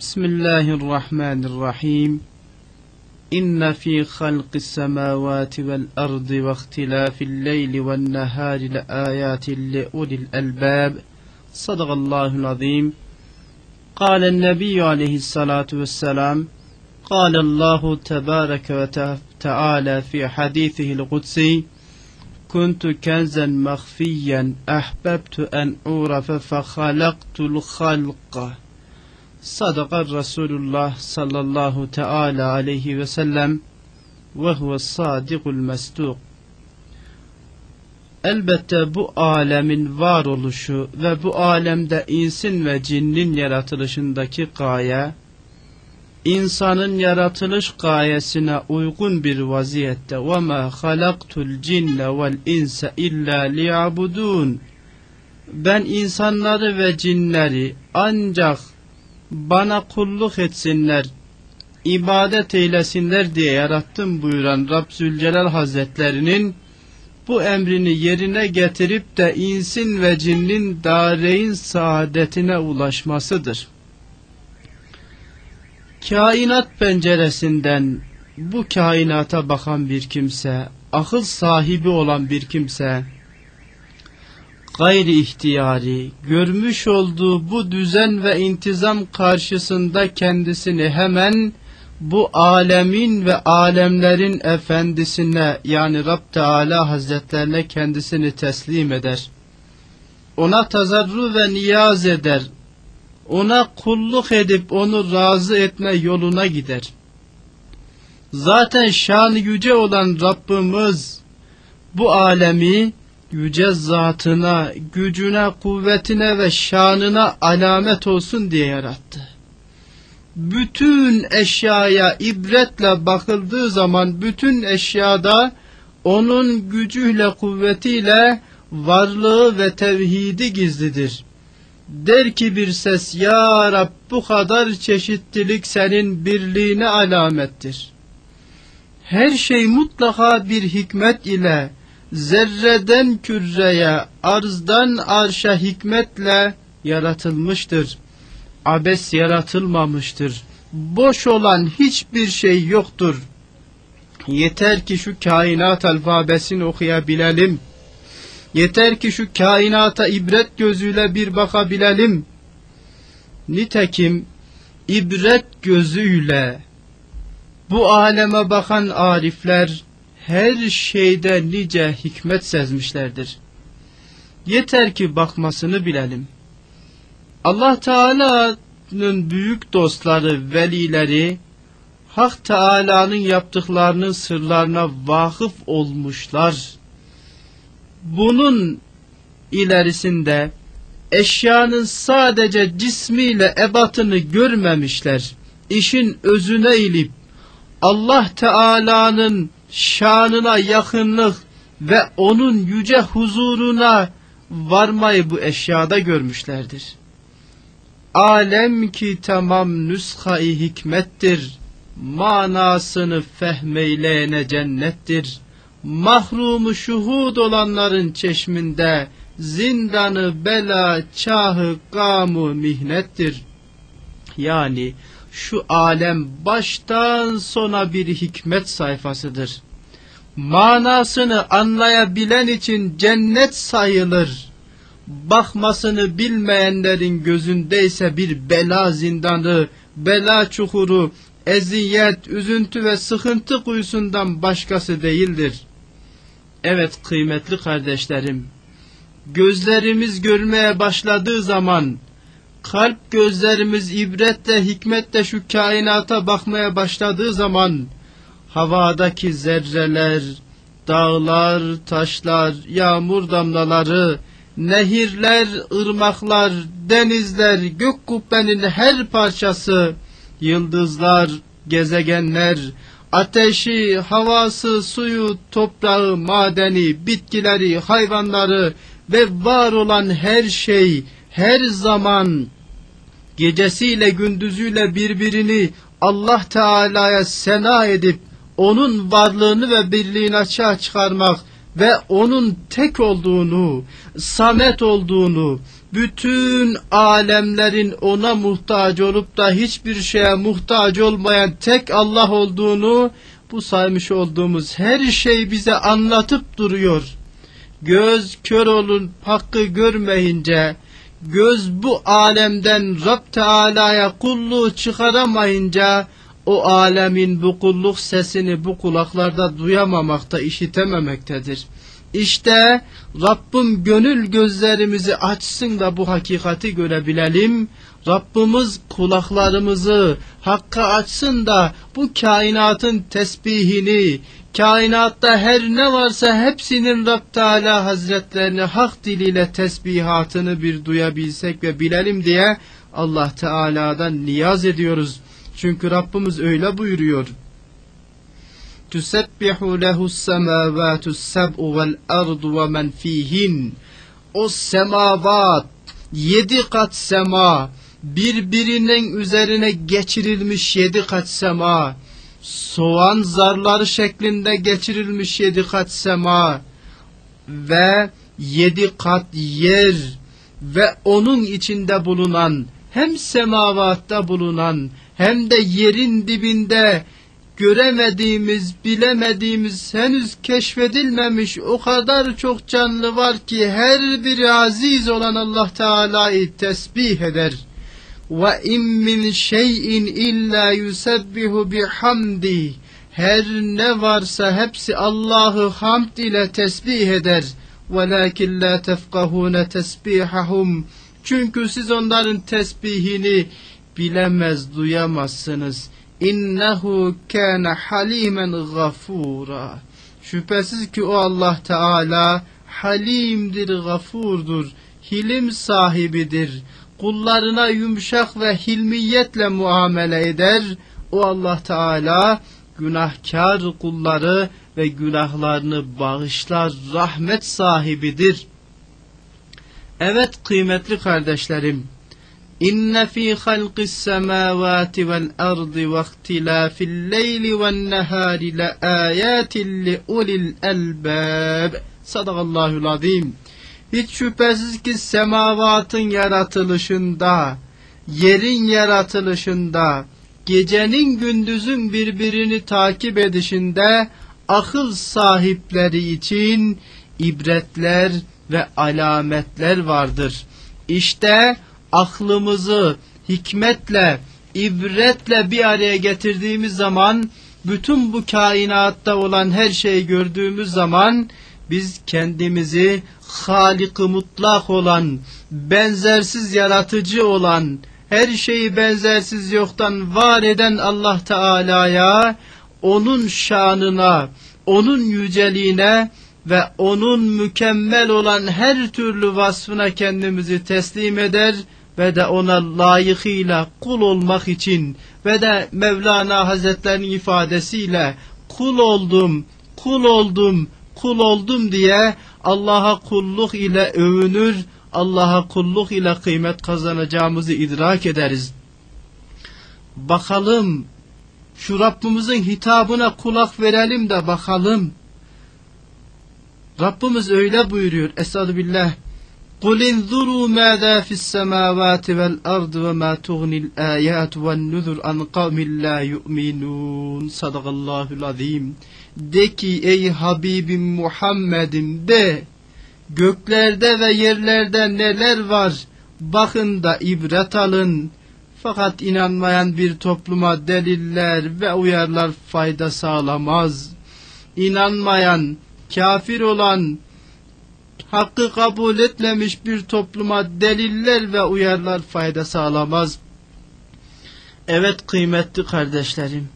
بسم الله الرحمن الرحيم. إن في خلق السماوات والأرض واختلاف الليل والنهار لآيات لأولي الألباب. صدق الله العظيم. قال النبي عليه الصلاة والسلام قال الله تبارك وتعالى في حديثه القدسي كنت كنزا مخفيا أحببت أن أعرف فخلقت الخلق. صدق رسول الله صلى الله تعالى عليه وسلم وهو الصادق المصدوق Elbette bu alemin varoluşu ve bu alemde insin ve cinnin yaratılışındaki gaye, insanın yaratılış gayesine uygun bir vaziyette وَمَا خَلَقْتُ الْجِنَّ وَالْاِنْسَ اِلَّا لِيَعْبُدُونَ Ben insanları ve cinleri ancak bana kulluk etsinler, ibadet eylesinler diye yarattım buyuran Rab Zülcelal Hazretlerinin bu emrini yerine getirip de insin ve cinnin dareyn saadetine ulaşmasıdır. Kainat penceresinden bu kainata bakan bir kimse, akıl sahibi olan bir kimse, gayri ihtiyari, görmüş olduğu bu düzen ve intizam karşısında kendisini hemen bu alemin ve alemlerin efendisine yani Rab Teala Hazretlerine kendisini teslim eder. Ona tazarru ve niyaz eder. Ona kulluk edip onu razı etme yoluna gider. Zaten şanı yüce olan Rabbimiz bu alemi yüce zatına, gücüne, kuvvetine ve şanına alamet olsun diye yarattı. Bütün eşyaya ibretle bakıldığı zaman bütün eşyada onun gücüyle, kuvvetiyle varlığı ve tevhidi gizlidir. Der ki bir ses, Ya Rab bu kadar çeşitlilik senin birliğine alamettir. Her şey mutlaka bir hikmet ile, zerreden küreye, arzdan arşa hikmetle yaratılmıştır. Abes yaratılmamıştır. Boş olan hiçbir şey yoktur. Yeter ki şu kainat alfabesini okuyabilelim. Yeter ki şu kainata ibret gözüyle bir bakabilelim. Nitekim ibret gözüyle bu aleme bakan arifler her şeyde nice hikmet sezmişlerdir. Yeter ki bakmasını bilelim. Allah Teala'nın büyük dostları, velileri, Hak Teala'nın yaptıklarının sırlarına vakıf olmuşlar. Bunun ilerisinde eşyanın sadece cismiyle ebatını görmemişler. İşin özüne ilip Allah Teala'nın şanına yakınlık ve onun yüce huzuruna varmayı bu eşyada görmüşlerdir. Alem ki tamam nüshai hikmettir, manasını fehmeyleyene cennettir. Mahrumu şuhud olanların çeşminde, zindanı bela çahı gamu mihnettir. Yani şu alem baştan sona bir hikmet sayfasıdır. Manasını anlayabilen için cennet sayılır. Bakmasını bilmeyenlerin gözündeyse bir bela zindanı, bela çukuru, eziyet, üzüntü ve sıkıntı kuyusundan başkası değildir. Evet kıymetli kardeşlerim, gözlerimiz görmeye başladığı zaman, kalp gözlerimiz ibretle, hikmetle şu kainata bakmaya başladığı zaman, havadaki zerreler, dağlar, taşlar, yağmur damlaları, nehirler, ırmaklar, denizler, gök kubbenin her parçası, yıldızlar, gezegenler, ateşi, havası, suyu, toprağı, madeni, bitkileri, hayvanları ve var olan her şey, her zaman gecesiyle gündüzüyle birbirini Allah Teala'ya sena edip onun varlığını ve birliğini açığa çıkarmak ve onun tek olduğunu, samet olduğunu, bütün alemlerin ona muhtaç olup da hiçbir şeye muhtaç olmayan tek Allah olduğunu bu saymış olduğumuz her şey bize anlatıp duruyor. Göz kör olun hakkı görmeyince, göz bu alemden Rab Teala'ya kulluğu çıkaramayınca, o alemin bu kulluk sesini bu kulaklarda duyamamakta, işitememektedir. İşte Rabbim gönül gözlerimizi açsın da bu hakikati görebilelim. Rabbimiz kulaklarımızı hakka açsın da bu kainatın tesbihini, kainatta her ne varsa hepsinin Rab Teala Hazretlerini hak diliyle tesbihatını bir duyabilsek ve bilelim diye Allah Teala'dan niyaz ediyoruz. Çünkü Rabbimiz öyle buyuruyor. Tüsebbihu lehu semavatu seb'u vel ardu ve men fihin. O semavat, yedi kat sema, birbirinin üzerine geçirilmiş yedi kat sema, soğan zarları şeklinde geçirilmiş yedi kat sema ve yedi kat yer ve onun içinde bulunan hem semavatta bulunan hem de yerin dibinde göremediğimiz, bilemediğimiz, henüz keşfedilmemiş o kadar çok canlı var ki her biri aziz olan Allah Teala'yı tesbih eder. Ve in min şeyin illa yusebbihu bihamdi. Her ne varsa hepsi Allah'ı hamd ile tesbih eder. Velakin la tefkahune tesbihahum. Çünkü siz onların tesbihini bilemez, duyamazsınız. İnnehu kâne halimen gafura. Şüphesiz ki o Allah Teala halimdir, gafurdur, hilim sahibidir. Kullarına yumuşak ve hilmiyetle muamele eder. O Allah Teala günahkar kulları ve günahlarını bağışlar, rahmet sahibidir. Evet kıymetli kardeşlerim, İnne fi halqis semavati vel ardı ve ihtilafil leyli ven nehari le ayatin li ulil elbab. Sadakallahul azim. Hiç şüphesiz ki semavatın yaratılışında, yerin yaratılışında, gecenin gündüzün birbirini takip edişinde akıl sahipleri için ibretler ve alametler vardır. İşte aklımızı hikmetle, ibretle bir araya getirdiğimiz zaman bütün bu kainatta olan her şeyi gördüğümüz zaman biz kendimizi halik mutlak olan, benzersiz yaratıcı olan, her şeyi benzersiz yoktan var eden Allah Teala'ya, onun şanına, onun yüceliğine ve onun mükemmel olan her türlü vasfına kendimizi teslim eder ve de ona layıkıyla kul olmak için ve de Mevlana Hazretlerinin ifadesiyle kul oldum, kul oldum, kul oldum diye Allah'a kulluk ile övünür, Allah'a kulluk ile kıymet kazanacağımızı idrak ederiz. Bakalım, şu Rabbimizin hitabına kulak verelim de bakalım. Rabbimiz öyle buyuruyor. Estağfirullah. billah. قل انظروا ماذا في السماوات والأرض وما تغني الآيات والنذر عن قوم لا يؤمنون صدق الله العظيم De ki ey Habibim Muhammed'im de göklerde ve yerlerde neler var bakın da ibret alın. Fakat inanmayan bir topluma deliller ve uyarlar fayda sağlamaz. İnanmayan, kafir olan, hakkı kabul etmemiş bir topluma deliller ve uyarlar fayda sağlamaz. Evet kıymetli kardeşlerim,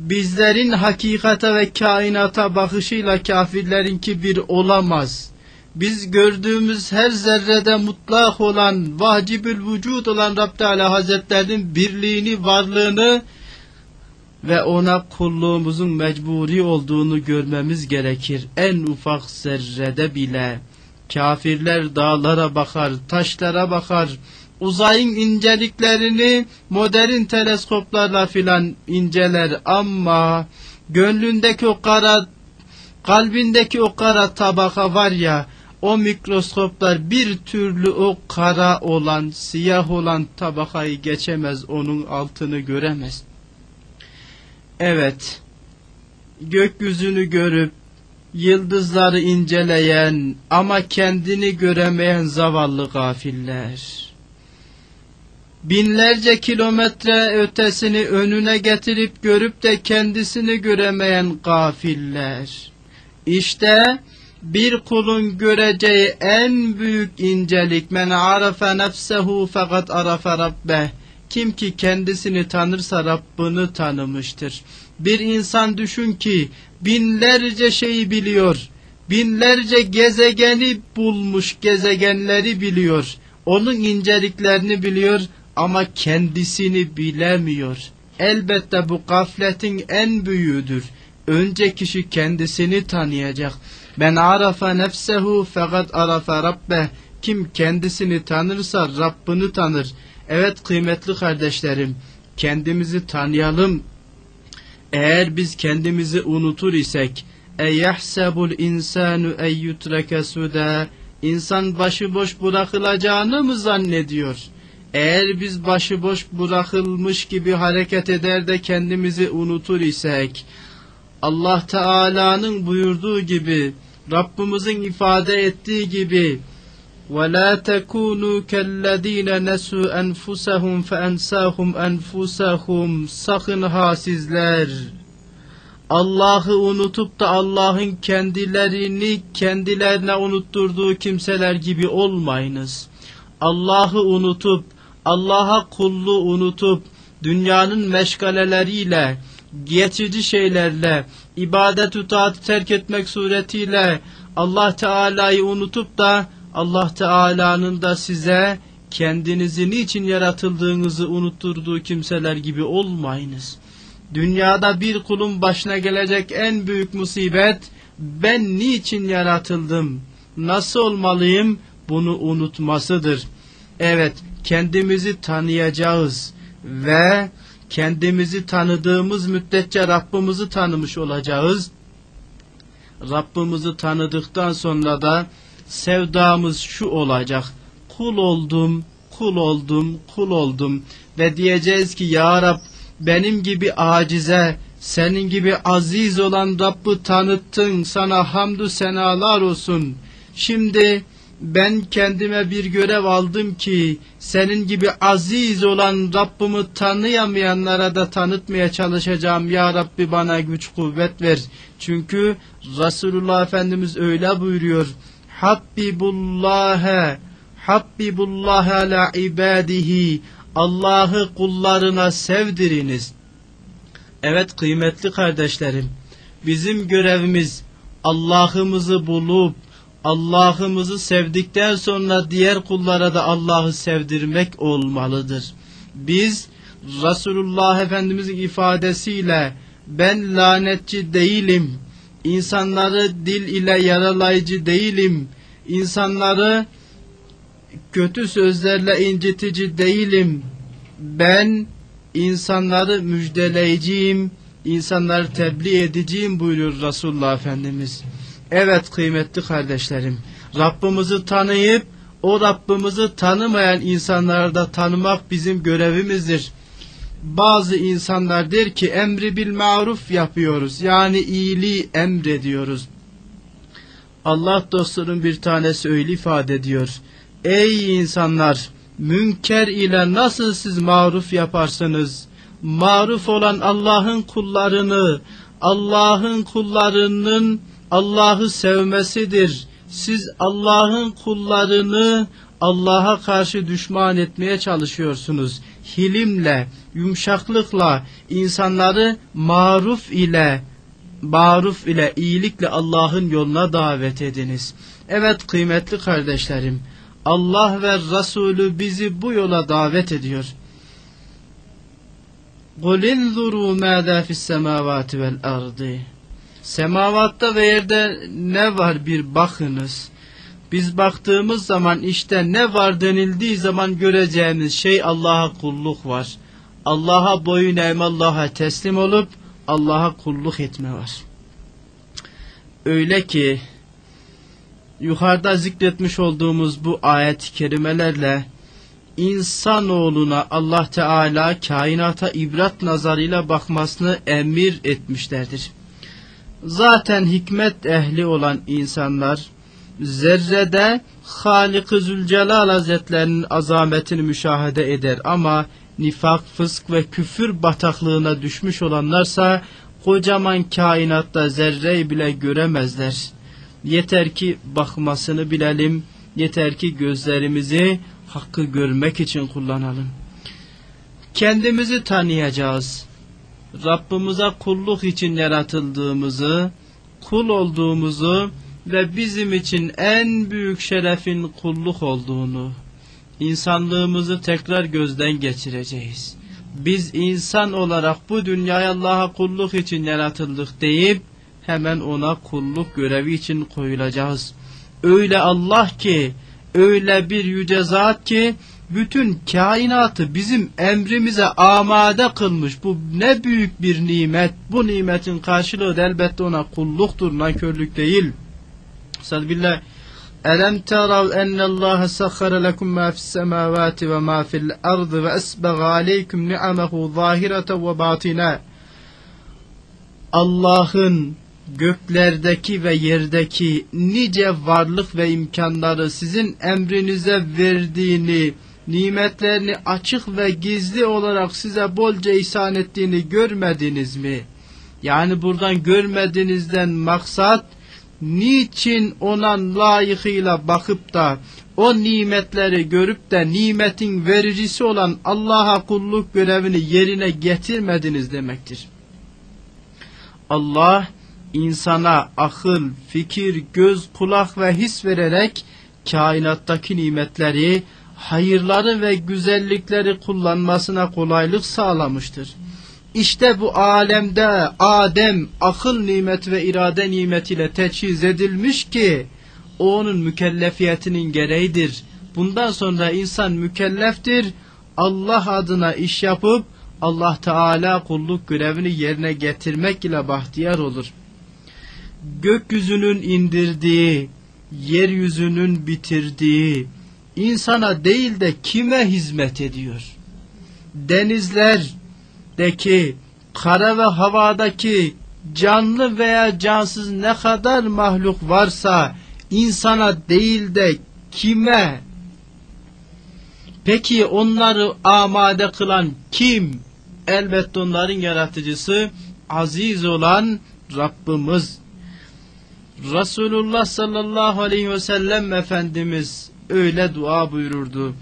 bizlerin hakikate ve kainata bakışıyla kafirlerinki bir olamaz. Biz gördüğümüz her zerrede mutlak olan, vacibül vücud olan Rabb Teala Hazretlerinin birliğini, varlığını ve ona kulluğumuzun mecburi olduğunu görmemiz gerekir. En ufak zerrede bile kafirler dağlara bakar, taşlara bakar, uzayın inceliklerini modern teleskoplarla filan inceler ama gönlündeki o kara kalbindeki o kara tabaka var ya o mikroskoplar bir türlü o kara olan, siyah olan tabakayı geçemez, onun altını göremez. Evet, gökyüzünü görüp, yıldızları inceleyen ama kendini göremeyen zavallı gafiller. Binlerce kilometre ötesini önüne getirip görüp de kendisini göremeyen gafiller. İşte bir kulun göreceği en büyük incelik men arafe nefsehu fakat arafe rabbeh kim ki kendisini tanırsa Rabbini tanımıştır. Bir insan düşün ki binlerce şeyi biliyor. Binlerce gezegeni bulmuş, gezegenleri biliyor. Onun inceliklerini biliyor ama kendisini bilemiyor. Elbette bu gafletin en büyüğüdür. Önce kişi kendisini tanıyacak. Ben arafa nefsehu fakat arafa rabbe. Kim kendisini tanırsa Rabbini tanır. Evet kıymetli kardeşlerim, kendimizi tanıyalım. Eğer biz kendimizi unutur isek, eyahsebul insanu ey yutreke suda, insan başıboş bırakılacağını mı zannediyor? Eğer biz başıboş bırakılmış gibi hareket eder de kendimizi unutur isek, Allah Teala'nın buyurduğu gibi, Rabbimizin ifade ettiği gibi, وَلَا تَكُونُوا كَالَّذ۪ينَ نَسُوا أَنْفُسَهُمْ فَاَنْسَاهُمْ أَنْفُسَهُمْ Sakın ha sizler! Allah'ı unutup da Allah'ın kendilerini kendilerine unutturduğu kimseler gibi olmayınız. Allah'ı unutup, Allah'a kulluğu unutup, dünyanın meşgaleleriyle, geçici şeylerle, ibadet-ü terk etmek suretiyle Allah Teala'yı unutup da Allah Teala'nın da size kendinizi niçin yaratıldığınızı unutturduğu kimseler gibi olmayınız. Dünyada bir kulun başına gelecek en büyük musibet ben niçin yaratıldım, nasıl olmalıyım bunu unutmasıdır. Evet kendimizi tanıyacağız ve kendimizi tanıdığımız müddetçe Rabbimizi tanımış olacağız. Rabbimizi tanıdıktan sonra da sevdamız şu olacak. Kul oldum, kul oldum, kul oldum ve diyeceğiz ki Ya Rab benim gibi acize, senin gibi aziz olan Rabb'ı tanıttın, sana hamdü senalar olsun. Şimdi ben kendime bir görev aldım ki senin gibi aziz olan Rabbimi tanıyamayanlara da tanıtmaya çalışacağım. Ya Rabbi bana güç kuvvet ver. Çünkü Resulullah Efendimiz öyle buyuruyor. Habbibullâhe Habbibullâhe ala ibadihi Allah'ı kullarına sevdiriniz. Evet kıymetli kardeşlerim, bizim görevimiz Allah'ımızı bulup Allah'ımızı sevdikten sonra diğer kullara da Allah'ı sevdirmek olmalıdır. Biz Resulullah Efendimizin ifadesiyle ben lanetçi değilim, insanları dil ile yaralayıcı değilim, insanları kötü sözlerle incitici değilim. Ben insanları müjdeleyiciyim, insanları tebliğ edeceğim buyuruyor Resulullah Efendimiz. Evet kıymetli kardeşlerim, Rabbimizi tanıyıp o Rabbimizi tanımayan insanları da tanımak bizim görevimizdir. Bazı insanlar der ki emri bil maruf yapıyoruz. Yani iyiliği emrediyoruz. Allah dostunun bir tanesi öyle ifade ediyor. Ey insanlar! Münker ile nasıl siz maruf yaparsınız? Maruf olan Allah'ın kullarını, Allah'ın kullarının Allah'ı sevmesidir. Siz Allah'ın kullarını Allah'a karşı düşman etmeye çalışıyorsunuz. Hilimle, yumuşaklıkla insanları maruf ile maruf ile iyilikle Allah'ın yoluna davet ediniz. Evet kıymetli kardeşlerim, Allah ve Resulü bizi bu yola davet ediyor. قُلْ اِنْظُرُوا مَاذَا فِي السَّمَاوَاتِ وَالْأَرْضِ Semavatta ve yerde ne var bir bakınız. Biz baktığımız zaman işte ne var denildiği zaman göreceğimiz şey Allah'a kulluk var. Allah'a boyun eğme, Allah'a teslim olup Allah'a kulluk etme var. Öyle ki yukarıda zikretmiş olduğumuz bu ayet-i kerimelerle insanoğluna Allah Teala kainata ibret nazarıyla bakmasını emir etmişlerdir. Zaten hikmet ehli olan insanlar zerrede Halik-ı Zülcelal Hazretlerinin azametini müşahede eder ama nifak, fısk ve küfür bataklığına düşmüş olanlarsa kocaman kainatta zerreyi bile göremezler. Yeter ki bakmasını bilelim, yeter ki gözlerimizi hakkı görmek için kullanalım. Kendimizi tanıyacağız. Rabbimize kulluk için yaratıldığımızı, kul olduğumuzu ve bizim için en büyük şerefin kulluk olduğunu, insanlığımızı tekrar gözden geçireceğiz. Biz insan olarak bu dünyaya Allah'a kulluk için yaratıldık deyip hemen ona kulluk görevi için koyulacağız. Öyle Allah ki, öyle bir yüce zat ki bütün kainatı bizim emrimize amade kılmış. Bu ne büyük bir nimet. Bu nimetin karşılığı da elbette ona kulluktur, nankörlük değil. Sadbillah. Elem terav ennallaha sakhara lekum ma fis semavati ve ma fil ardı ve esbagha aleykum ni'amehu zahireten ve batina. Allah'ın göklerdeki ve yerdeki nice varlık ve imkanları sizin emrinize verdiğini, nimetlerini açık ve gizli olarak size bolca ihsan ettiğini görmediniz mi? Yani buradan görmediğinizden maksat, niçin ona layıkıyla bakıp da o nimetleri görüp de nimetin vericisi olan Allah'a kulluk görevini yerine getirmediniz demektir. Allah insana akıl, fikir, göz, kulak ve his vererek kainattaki nimetleri, hayırları ve güzellikleri kullanmasına kolaylık sağlamıştır. İşte bu alemde Adem akıl nimet ve irade nimetiyle teçhiz edilmiş ki o onun mükellefiyetinin gereğidir. Bundan sonra insan mükelleftir. Allah adına iş yapıp Allah Teala kulluk görevini yerine getirmek ile bahtiyar olur. Gökyüzünün indirdiği, yeryüzünün bitirdiği, insana değil de kime hizmet ediyor? Denizlerdeki, kara ve havadaki canlı veya cansız ne kadar mahluk varsa insana değil de kime? Peki onları amade kılan kim? Elbette onların yaratıcısı aziz olan Rabbimiz. Resulullah sallallahu aleyhi ve sellem Efendimiz öyle dua buyururdu.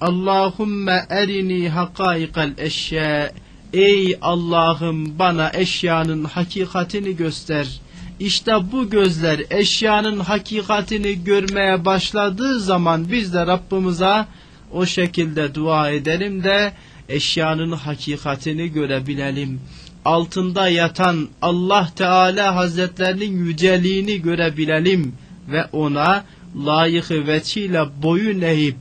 Allahümme erini hakaikal eşya. Ey Allah'ım bana eşyanın hakikatini göster. İşte bu gözler eşyanın hakikatini görmeye başladığı zaman biz de Rabbimize o şekilde dua edelim de eşyanın hakikatini görebilelim. Altında yatan Allah Teala Hazretlerinin yüceliğini görebilelim ve ona layıkı veçiyle boyun eğip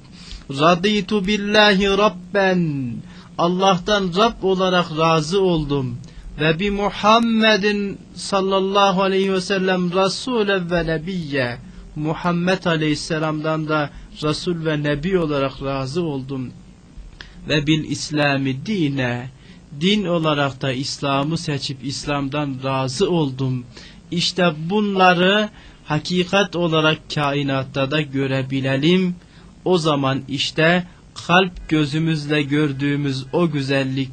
Raditu billahi rabben. Allah'tan Rab olarak razı oldum. Ve bi Muhammedin sallallahu aleyhi ve sellem Resulü ve Nebiyye. Muhammed aleyhisselamdan da Resul ve Nebi olarak razı oldum. Ve bil İslami dine. Din olarak da İslam'ı seçip İslam'dan razı oldum. İşte bunları hakikat olarak kainatta da görebilelim. O zaman işte kalp gözümüzle gördüğümüz o güzellik,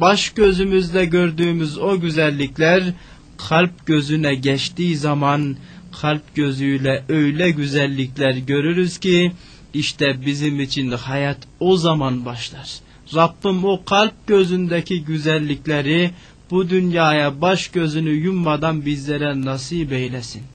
baş gözümüzle gördüğümüz o güzellikler kalp gözüne geçtiği zaman kalp gözüyle öyle güzellikler görürüz ki işte bizim için hayat o zaman başlar. Rabbim o kalp gözündeki güzellikleri bu dünyaya baş gözünü yummadan bizlere nasip eylesin.